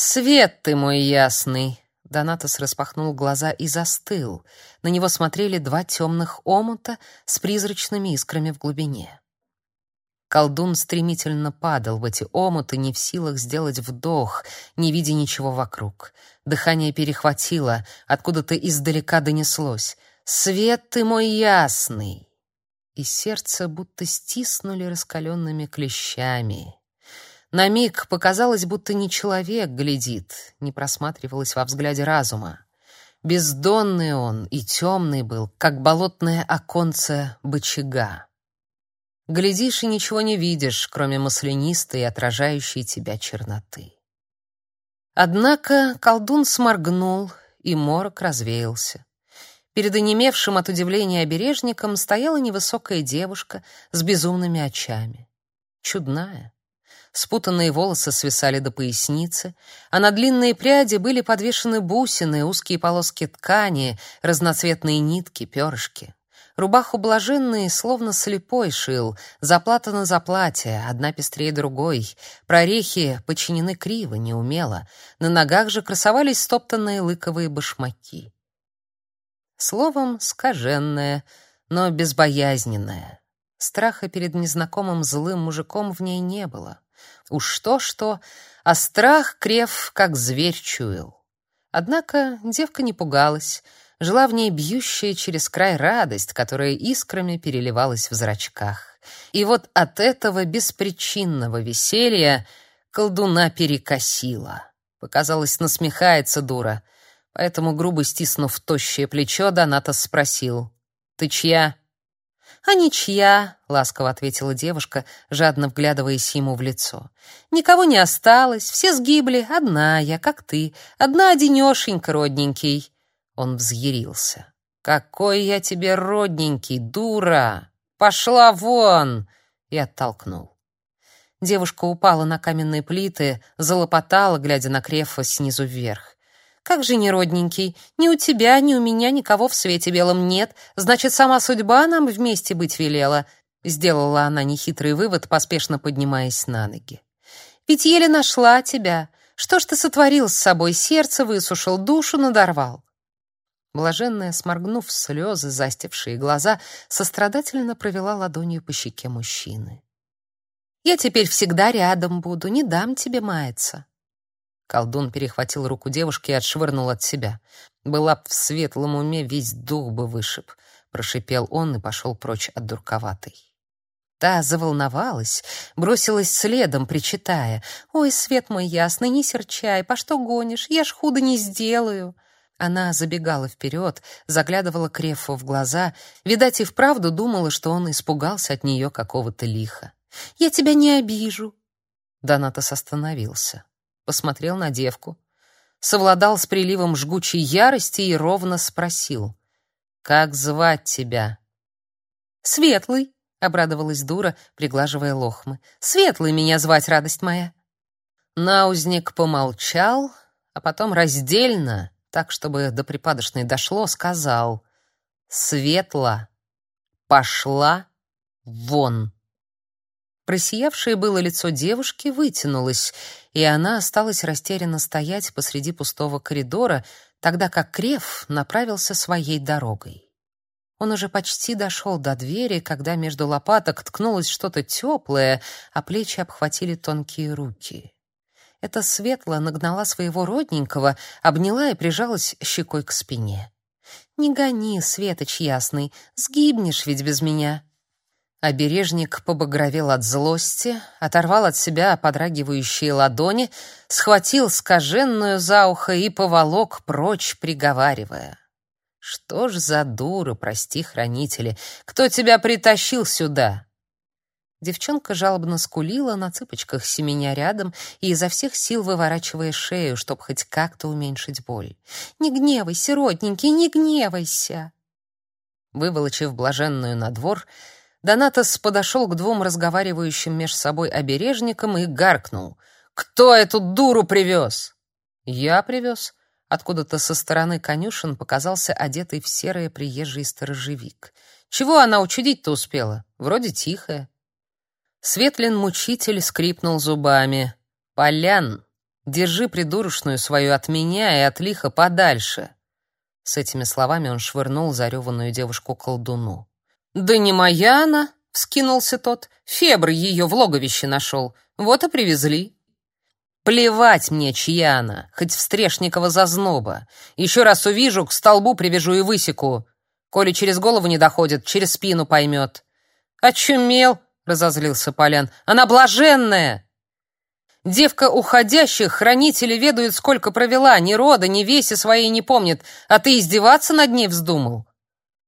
«Свет ты мой ясный!» Донатос распахнул глаза и застыл. На него смотрели два темных омута с призрачными искрами в глубине. Колдун стремительно падал в эти омуты, не в силах сделать вдох, не видя ничего вокруг. Дыхание перехватило, откуда-то издалека донеслось. «Свет ты мой ясный!» И сердце будто стиснули раскаленными клещами. На миг показалось, будто не человек глядит, не просматривалось во взгляде разума. Бездонный он и темный был, как болотное оконце бычага. Глядишь и ничего не видишь, кроме маслянистой, отражающей тебя черноты. Однако колдун сморгнул, и морок развеялся. Перед онемевшим от удивления обережником стояла невысокая девушка с безумными очами. Чудная. Спутанные волосы свисали до поясницы, а на длинные пряди были подвешены бусины, узкие полоски ткани, разноцветные нитки, перышки. Рубаху блаженный словно слепой шил, заплата на заплате, одна пестрее другой. Прорехи подчинены криво, неумело. На ногах же красовались стоптанные лыковые башмаки. Словом, скаженная, но безбоязненная. Страха перед незнакомым злым мужиком в ней не было. Уж что-что, а страх крев, как зверь чуял. Однако девка не пугалась, жила в ней бьющая через край радость, которая искрами переливалась в зрачках. И вот от этого беспричинного веселья колдуна перекосила. Показалось, насмехается дура. Поэтому, грубо стиснув тощее плечо, Доната спросил. «Ты чья?» «А ничья», — ласково ответила девушка, жадно вглядываясь ему в лицо. «Никого не осталось, все сгибли, одна я, как ты, одна одинешенька, родненький». Он взъярился. «Какой я тебе родненький, дура! Пошла вон!» и оттолкнул. Девушка упала на каменные плиты, залопотала, глядя на Крефа снизу вверх. Как же не родненький? Ни у тебя, ни у меня никого в свете белом нет. Значит, сама судьба нам вместе быть велела. Сделала она нехитрый вывод, поспешно поднимаясь на ноги. Ведь еле нашла тебя. Что ж ты сотворил с собой? Сердце высушил, душу надорвал. Блаженная, сморгнув слезы, застившие глаза, сострадательно провела ладонью по щеке мужчины. «Я теперь всегда рядом буду, не дам тебе маяться». Колдун перехватил руку девушки и отшвырнул от себя. Была б в светлом уме, весь дух бы вышиб, прошипел он и пошел прочь от дурковатой. Та заволновалась, бросилась следом, причитая: "Ой, свет мой ясный, не серчай, по что гонишь? Я ж худо не сделаю". Она забегала вперед, заглядывала Крефу в глаза, видать и вправду думала, что он испугался от нее какого-то лиха. "Я тебя не обижу". Донатос остановился посмотрел на девку, совладал с приливом жгучей ярости и ровно спросил: "Как звать тебя?" "Светлый", обрадовалась дура, приглаживая лохмы. "Светлый меня звать, радость моя". Наузник помолчал, а потом раздельно, так чтобы до припадочной дошло, сказал: "Светла, пошла вон". Просиявшее было лицо девушки вытянулось, и она осталась растерянно стоять посреди пустого коридора, тогда как Крев направился своей дорогой. Он уже почти дошел до двери, когда между лопаток ткнулось что-то теплое, а плечи обхватили тонкие руки. Эта светла нагнала своего родненького, обняла и прижалась щекой к спине. «Не гони, Светоч ясный, сгибнешь ведь без меня», Обережник побагровел от злости, оторвал от себя подрагивающие ладони, схватил скаженную за ухо и поволок прочь, приговаривая. «Что ж за дура, прости, хранители, кто тебя притащил сюда?» Девчонка жалобно скулила, на цыпочках семеня рядом и изо всех сил выворачивая шею, чтобы хоть как-то уменьшить боль. «Не гневайся, родненький, не гневайся!» Выволочив блаженную на двор, Донатос подошел к двум разговаривающим меж собой обережникам и гаркнул. «Кто эту дуру привез?» «Я привез». Откуда-то со стороны конюшен показался одетый в серое приезжий сторожевик. «Чего она учудить-то успела? Вроде тихая». Светлин-мучитель скрипнул зубами. «Полян, Держи придурочную свою от меня и от лиха подальше. С этими словами он швырнул зареванную девушку колдуну. Да не моя она, вскинулся тот. Фебр ее в логовище нашел. Вот и привезли. Плевать мне, чья она, хоть встрешникова зазноба. Еще раз увижу, к столбу привяжу и высеку. Коли через голову не доходит, через спину поймет. «Очумел!» — разозлился Полян. «Она блаженная!» Девка уходящих хранители ведают, сколько провела, ни рода, ни веси своей не помнит, а ты издеваться над ней вздумал?»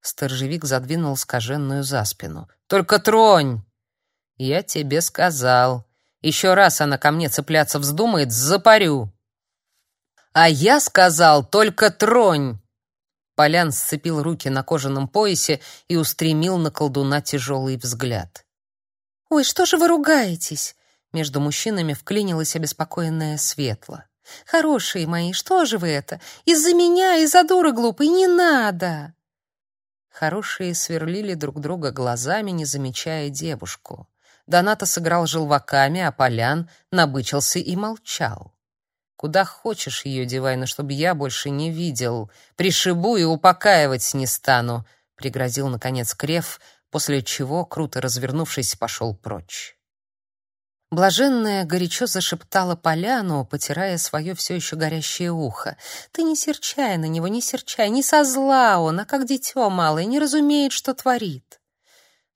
Сторожевик задвинул скаженную за спину. «Только тронь!» «Я тебе сказал. Еще раз она ко мне цепляться вздумает, запарю!» «А я сказал, только тронь!» Полян сцепил руки на кожаном поясе и устремил на колдуна тяжелый взгляд. «Ой, что же вы ругаетесь?» Между мужчинами вклинилась обеспокоенная Светла. «Хорошие мои, что же вы это? Из-за меня, из-за дуры глупой, не надо!» Хорошие сверлили друг друга глазами, не замечая девушку. Доната сыграл желваками, а Полян набычился и молчал. «Куда хочешь ее девай, но чтобы я больше не видел. Пришибу и упокаивать не стану», — пригрозил, наконец, Крев, после чего, круто развернувшись, пошел прочь. Блаженная горячо зашептала Поляну, потирая свое все еще горящее ухо. «Ты не серчай на него, не серчай, не со зла он, а как дитё малое, не разумеет, что творит».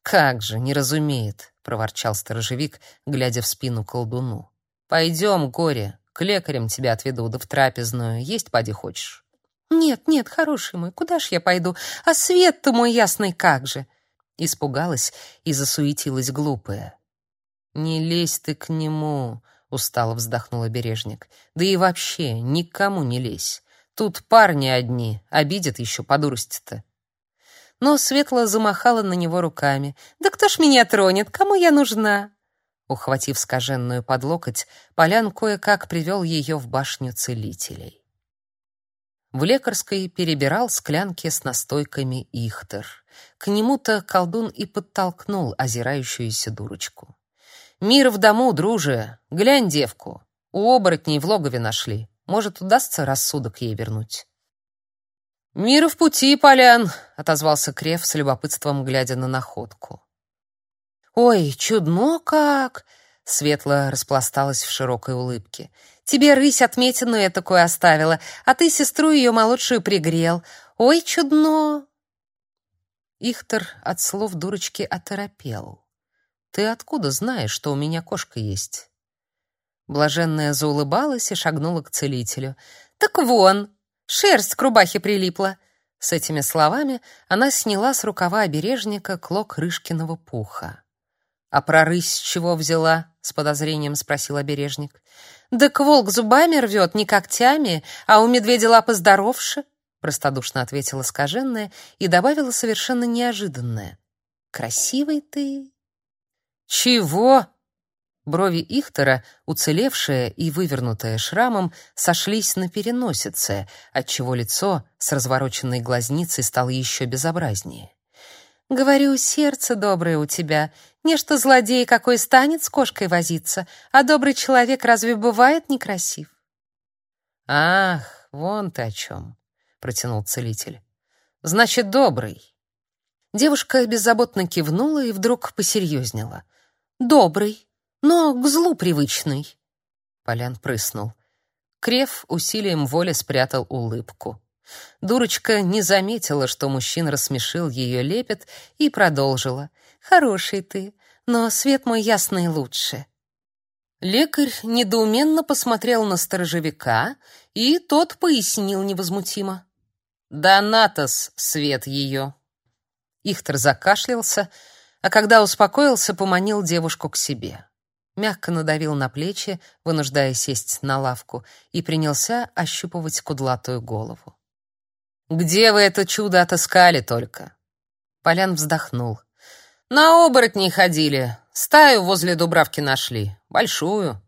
«Как же, не разумеет», — проворчал сторожевик, глядя в спину колдуну. «Пойдем, горе, к лекарям тебя отведу, да в трапезную. Есть поди хочешь?» «Нет, нет, хороший мой, куда ж я пойду? А свет-то мой ясный как же!» Испугалась и засуетилась глупая. «Не лезь ты к нему», — устало вздохнул обережник. «Да и вообще, никому не лезь. Тут парни одни, обидят еще по дурости-то». Но Светла замахала на него руками. «Да кто ж меня тронет? Кому я нужна?» Ухватив скаженную под локоть, Полян кое-как привел ее в башню целителей. В лекарской перебирал склянки с настойками Ихтер. К нему-то колдун и подтолкнул озирающуюся дурочку. Мир в дому, друже. Глянь девку. У оборотней в логове нашли. Может, удастся рассудок ей вернуть. «Мир в пути, полян», — отозвался Крев с любопытством, глядя на находку. «Ой, чудно как!» — Светла распласталась в широкой улыбке. «Тебе рысь отметину я такую оставила, а ты сестру ее молодшую пригрел. Ой, чудно!» Ихтер от слов дурочки оторопел. Ты откуда знаешь, что у меня кошка есть?» Блаженная заулыбалась и шагнула к целителю. «Так вон, шерсть к рубахе прилипла». С этими словами она сняла с рукава обережника клок рышкиного пуха. «А про рысь чего взяла?» — с подозрением спросил обережник. «Да волк зубами рвет, не когтями, а у медведя лапы здоровше», — простодушно ответила скаженная и добавила совершенно неожиданное. «Красивый ты». «Чего?» Брови Ихтера, уцелевшие и вывернутые шрамом, сошлись на переносице, отчего лицо с развороченной глазницей стало еще безобразнее. «Говорю, сердце доброе у тебя. Нечто злодей какой станет с кошкой возиться, а добрый человек разве бывает некрасив?» «Ах, вон ты о чем», — протянул целитель. «Значит, добрый». Девушка беззаботно кивнула и вдруг посерьезнела — Добрый, но к злу привычный. Полян прыснул. Крев усилием воли спрятал улыбку. Дурочка не заметила, что мужчина рассмешил ее лепет, и продолжила. «Хороший ты, но свет мой ясный лучше». Лекарь недоуменно посмотрел на сторожевика, и тот пояснил невозмутимо. «Донатос свет ее». Ихтер закашлялся, а когда успокоился, поманил девушку к себе. Мягко надавил на плечи, вынуждая сесть на лавку, и принялся ощупывать кудлатую голову. «Где вы это чудо отыскали только?» Полян вздохнул. «На оборотней ходили. Стаю возле Дубравки нашли. Большую.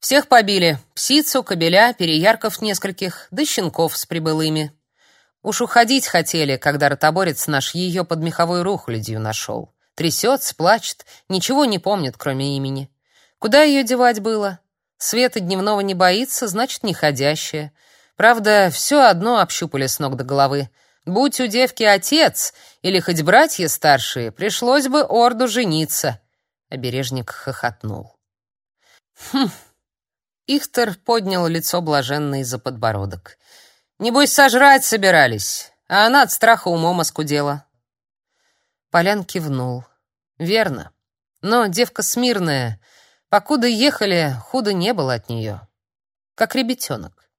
Всех побили. Псицу, кобеля, переярков нескольких, да щенков с прибылыми. Уж уходить хотели, когда ротоборец наш ее под меховой рухлядью нашел. Трясется, плачет, ничего не помнит, кроме имени. Куда ее девать было? Света дневного не боится, значит, не ходящая. Правда, все одно общупали с ног до головы. Будь у девки отец или хоть братья старшие, пришлось бы орду жениться. Обережник хохотнул. Хм. Ихтер поднял лицо блаженное за подбородок. Небось, сожрать собирались, а она от страха умом оскудела. Полян кивнул. Верно. Но девка смирная, Покуда ехали, худо не было от нее. Как ребятенок.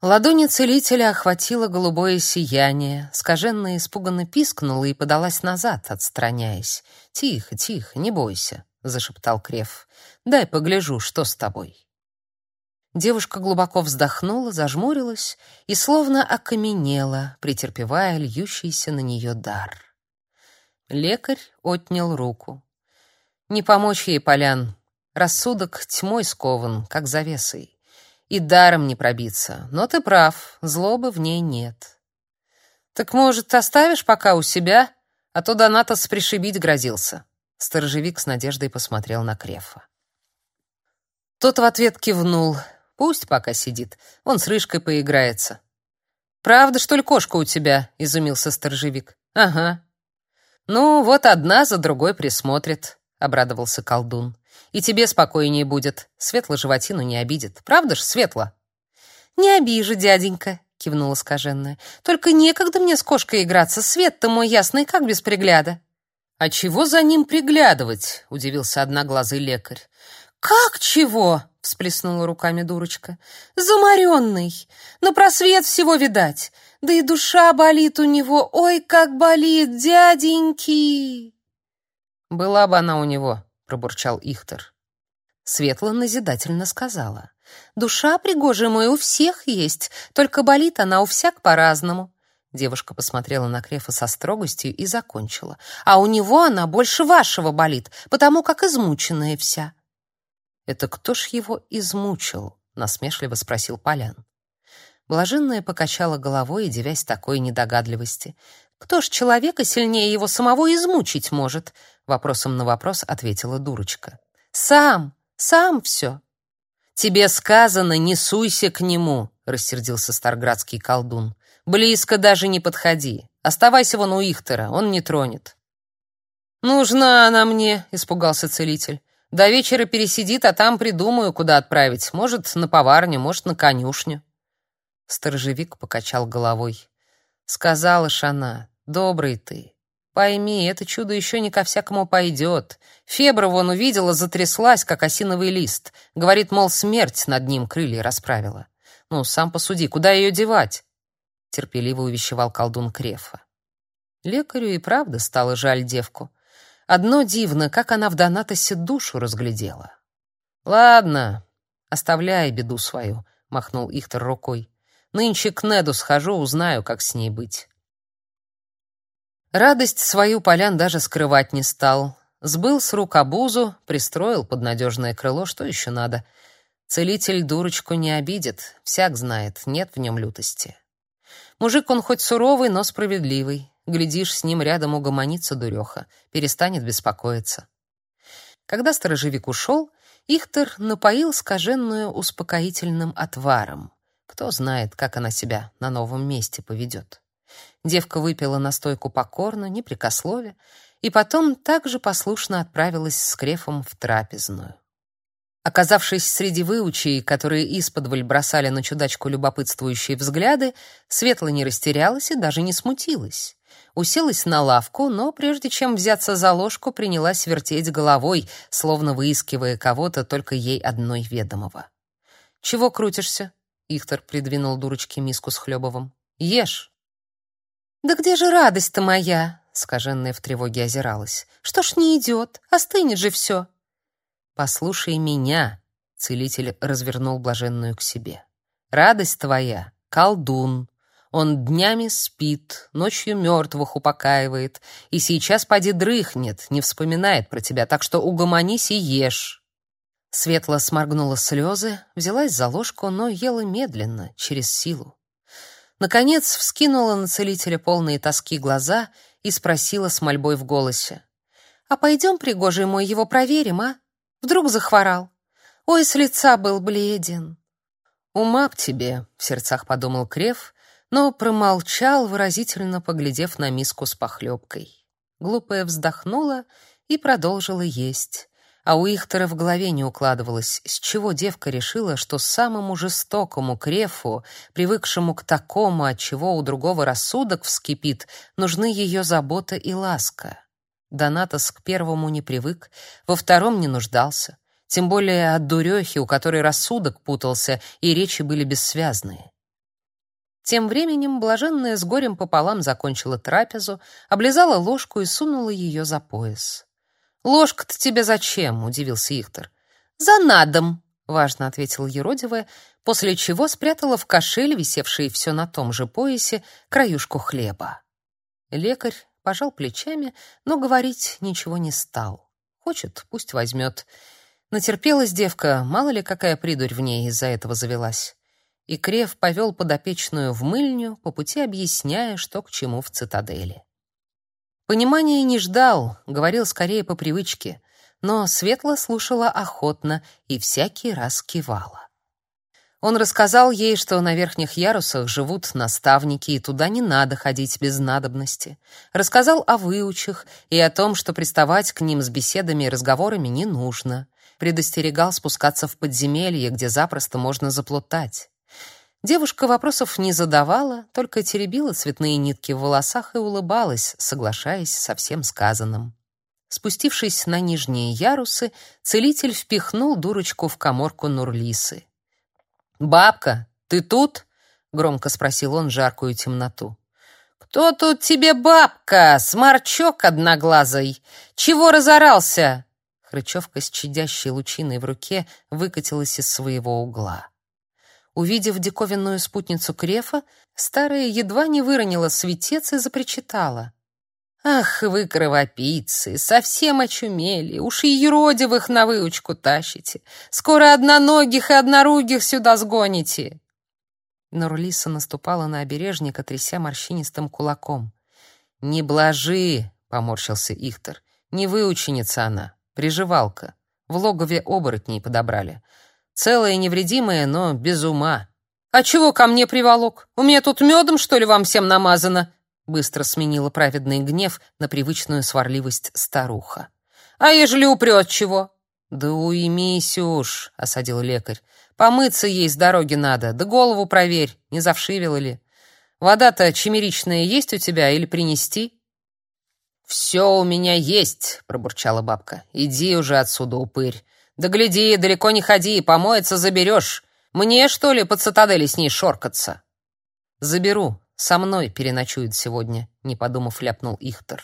Ладони целителя охватило голубое сияние. Скаженная испуганно пискнула и подалась назад, отстраняясь. «Тихо, тихо, не бойся», — зашептал Крев. «Дай погляжу, что с тобой». Девушка глубоко вздохнула, зажмурилась и словно окаменела, претерпевая льющийся на нее дар. Лекарь отнял руку. Не помочь ей, Полян. Рассудок тьмой скован, как завесой. И даром не пробиться. Но ты прав, злобы в ней нет. Так, может, оставишь пока у себя? А то Донатос пришибить грозился. Сторожевик с надеждой посмотрел на Крефа. Тот в ответ кивнул. Пусть пока сидит. Он с рыжкой поиграется. «Правда, что ли, кошка у тебя?» — изумился сторожевик. «Ага. Ну, вот одна за другой присмотрит обрадовался колдун. И тебе спокойнее будет. Светло животину не обидит. Правда ж, Светло? Не обижу, дяденька, кивнула скаженная. Только некогда мне с кошкой играться. Свет-то мой ясный, как без пригляда. А чего за ним приглядывать? удивился одноглазый лекарь. Как чего? всплеснула руками дурочка. Заморенный. На просвет всего видать. Да и душа болит у него. Ой, как болит, дяденьки. «Была бы она у него», — пробурчал Ихтер. Светла назидательно сказала. «Душа, пригожая мой, у всех есть, только болит она у всяк по-разному». Девушка посмотрела на Крефа со строгостью и закончила. «А у него она больше вашего болит, потому как измученная вся». «Это кто ж его измучил?» — насмешливо спросил Полян. Блаженная покачала головой, девясь такой недогадливости. Кто ж человека сильнее его самого измучить может? Вопросом на вопрос ответила дурочка. Сам, сам все. Тебе сказано, не суйся к нему, рассердился старградский колдун. Близко даже не подходи. Оставайся вон у Ихтера, он не тронет. Нужна она мне, испугался целитель. До вечера пересидит, а там придумаю, куда отправить. Может, на поварню, может, на конюшню. Сторожевик покачал головой. Сказала ж она, Добрый ты. Пойми, это чудо еще не ко всякому пойдет. Фебра вон увидела, затряслась, как осиновый лист. Говорит, мол, смерть над ним крылья расправила. Ну, сам посуди, куда ее девать? Терпеливо увещевал колдун Крефа. Лекарю и правда стало жаль девку. Одно дивно, как она в Донатосе душу разглядела. «Ладно, оставляй беду свою», — махнул Ихтер рукой. «Нынче к Неду схожу, узнаю, как с ней быть». Радость свою Полян даже скрывать не стал. Сбыл с рук обузу, пристроил под надежное крыло, что еще надо. Целитель дурочку не обидит, всяк знает, нет в нем лютости. Мужик он хоть суровый, но справедливый. Глядишь, с ним рядом угомонится дуреха, перестанет беспокоиться. Когда сторожевик ушел, Ихтер напоил скаженную успокоительным отваром. Кто знает, как она себя на новом месте поведет. Девка выпила настойку покорно, непрекослове, и потом также послушно отправилась с Крефом в трапезную. Оказавшись среди выучей, которые исподволь бросали на чудачку любопытствующие взгляды, Светла не растерялась и даже не смутилась. Уселась на лавку, но прежде чем взяться за ложку, принялась вертеть головой, словно выискивая кого-то только ей одной ведомого. «Чего крутишься?» — Ихтер придвинул дурочке миску с хлебовым. «Ешь!» «Да где же радость-то моя?» — скаженная в тревоге озиралась. «Что ж не идет? Остынет же все!» «Послушай меня!» — целитель развернул блаженную к себе. «Радость твоя — колдун. Он днями спит, ночью мертвых упокаивает, и сейчас поди дрыхнет, не вспоминает про тебя, так что угомонись и ешь». Светла сморгнула слезы, взялась за ложку, но ела медленно, через силу. Наконец вскинула на целителя полные тоски глаза и спросила с мольбой в голосе. «А пойдем, пригожий мой, его проверим, а? Вдруг захворал? Ой, с лица был бледен. «Ума б тебе», — в сердцах подумал Крев, но промолчал, выразительно поглядев на миску с похлебкой. Глупая вздохнула и продолжила есть. А у Ихтера в голове не укладывалось, с чего девка решила, что самому жестокому крефу, привыкшему к такому, от чего у другого рассудок вскипит, нужны ее забота и ласка. Донатос к первому не привык, во втором не нуждался, тем более от дурехи, у которой рассудок путался и речи были бессвязные. Тем временем блаженная с горем пополам закончила трапезу, облизала ложку и сунула ее за пояс. «Ложка-то тебе зачем?» — удивился Ихтер. «За надом», — важно ответила Еродивая, после чего спрятала в кошель, висевший все на том же поясе, краюшку хлеба. Лекарь пожал плечами, но говорить ничего не стал. Хочет, пусть возьмет. Натерпелась девка, мало ли какая придурь в ней из-за этого завелась. И Крев повел подопечную в мыльню, по пути объясняя, что к чему в цитадели. Понимания не ждал, говорил скорее по привычке, но Светла слушала охотно и всякий раз кивала. Он рассказал ей, что на верхних ярусах живут наставники, и туда не надо ходить без надобности. Рассказал о выучах и о том, что приставать к ним с беседами и разговорами не нужно. Предостерегал спускаться в подземелье, где запросто можно заплутать. Девушка вопросов не задавала, только теребила цветные нитки в волосах и улыбалась, соглашаясь со всем сказанным. Спустившись на нижние ярусы, целитель впихнул дурочку в каморку Нурлисы. «Бабка, ты тут?» — громко спросил он жаркую темноту. «Кто тут тебе бабка, сморчок одноглазый? Чего разорался?» Хрычевка с чадящей лучиной в руке выкатилась из своего угла. Увидев диковинную спутницу Крефа, старая едва не выронила светец и запричитала. «Ах вы, кровопийцы, совсем очумели, уж и еродивых на выучку тащите. Скоро одноногих и одноруких сюда сгоните!» Нурлиса наступала на обережника, тряся морщинистым кулаком. «Не блажи!» — поморщился Ихтер. «Не выученица она, приживалка. В логове оборотней подобрали. Целая и невредимая, но без ума. «А чего ко мне приволок? У меня тут медом, что ли, вам всем намазано?» Быстро сменила праведный гнев на привычную сварливость старуха. «А ежели упрет чего?» «Да уймись уж», — осадил лекарь. «Помыться ей с дороги надо, да голову проверь, не завшивела ли. Вода-то чемеричная есть у тебя или принести?» «Все у меня есть», — пробурчала бабка. «Иди уже отсюда, упырь. Да гляди, далеко не ходи, помоется заберешь. Мне, что ли, под цитадели с ней шоркаться? Заберу, со мной переночует сегодня, не подумав, ляпнул Ихтер.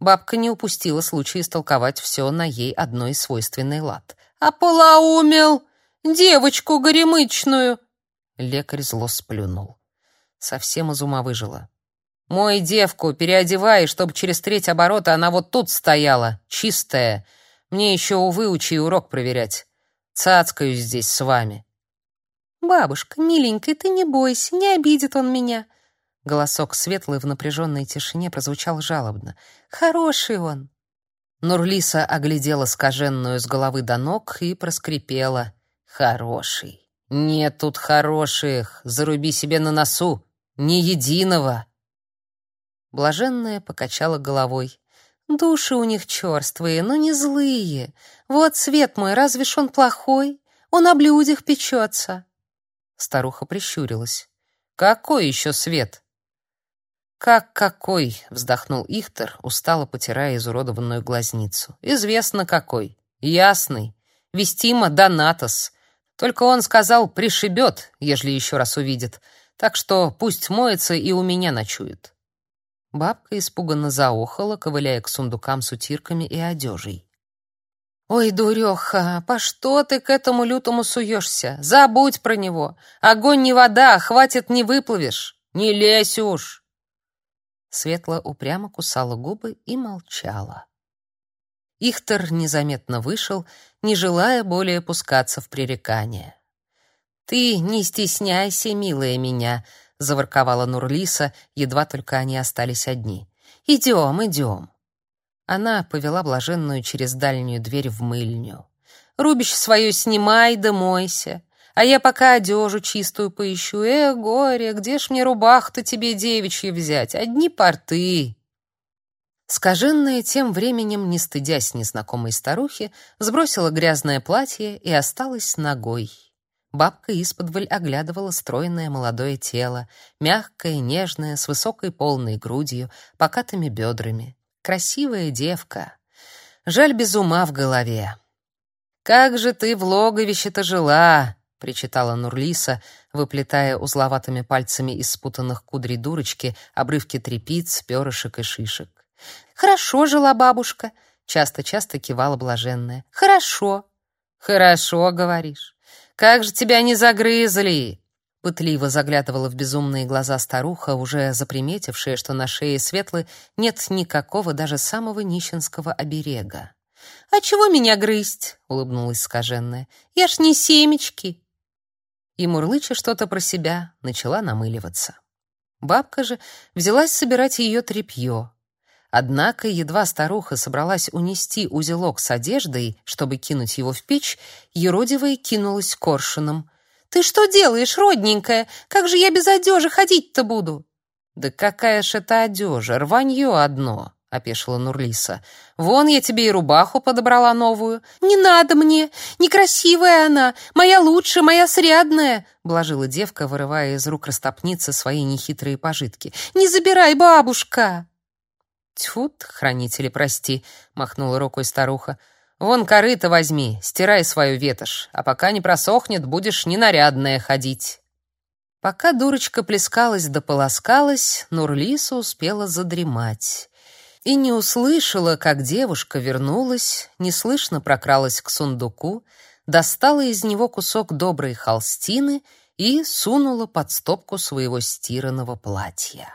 Бабка не упустила случая истолковать все на ей одной свойственный лад. «А полоумел! Девочку горемычную!» Лекарь зло сплюнул. Совсем из ума выжила. «Мой девку переодевай, чтобы через треть оборота она вот тут стояла, чистая, мне еще у выучи урок проверять. Цацкаюсь здесь с вами». «Бабушка, миленькая, ты не бойся, не обидит он меня». Голосок светлый в напряженной тишине прозвучал жалобно. «Хороший он». Нурлиса оглядела скаженную с головы до ног и проскрипела. «Хороший. Нет тут хороших. Заруби себе на носу. Ни единого». Блаженная покачала головой. Души у них черствые, но не злые. Вот свет мой, разве ж он плохой? Он о блюдях печется. Старуха прищурилась. Какой еще свет? Как какой? вздохнул Ихтер, устало потирая изуродованную глазницу. Известно какой. Ясный. Вестимо Донатос. Только он сказал, пришибет, ежели еще раз увидит. Так что пусть моется и у меня ночует. Бабка испуганно заохала, ковыляя к сундукам с утирками и одежей. «Ой, дуреха, по что ты к этому лютому суешься? Забудь про него. Огонь не вода, хватит не выплывешь. Не лезь уж!» Светла упрямо кусала губы и молчала. Ихтер незаметно вышел, не желая более пускаться в пререкания. «Ты не стесняйся, милая меня», заворковала Нурлиса, едва только они остались одни. Идем, идем. Она повела блаженную через дальнюю дверь в мыльню. Рубище свое снимай да мойся. А я пока одежу чистую поищу. Э, горе, где ж мне рубах-то тебе девичью взять? Одни порты. Скаженная тем временем, не стыдясь незнакомой старухи, сбросила грязное платье и осталась ногой. Бабка исподволь оглядывала стройное молодое тело, мягкое, нежное, с высокой полной грудью, покатыми бедрами. Красивая девка. Жаль без ума в голове. «Как же ты в логовище-то жила!» — причитала Нурлиса, выплетая узловатыми пальцами из спутанных кудрей дурочки обрывки трепиц, перышек и шишек. «Хорошо жила бабушка», — часто-часто кивала блаженная. «Хорошо». «Хорошо, говоришь. Как же тебя не загрызли!» Пытливо заглядывала в безумные глаза старуха, уже заприметившая, что на шее Светлы нет никакого даже самого нищенского оберега. «А чего меня грызть?» — улыбнулась скаженная. «Я ж не семечки!» И, мурлыча что-то про себя, начала намыливаться. Бабка же взялась собирать ее тряпье, Однако едва старуха собралась унести узелок с одеждой, чтобы кинуть его в печь, еродивая кинулась коршуном. «Ты что делаешь, родненькая? Как же я без одежи ходить-то буду?» «Да какая ж это одежа, рванье одно!» — опешила Нурлиса. «Вон я тебе и рубаху подобрала новую». «Не надо мне! Некрасивая она! Моя лучшая, моя срядная!» — блажила девка, вырывая из рук растопницы свои нехитрые пожитки. «Не забирай, бабушка!» Тьфу, хранители, прости, махнула рукой старуха. Вон корыто возьми, стирай свою ветошь, а пока не просохнет, будешь ненарядная ходить. Пока дурочка плескалась да полоскалась, Нурлиса успела задремать и не услышала, как девушка вернулась, неслышно прокралась к сундуку, достала из него кусок доброй холстины и сунула под стопку своего стиранного платья.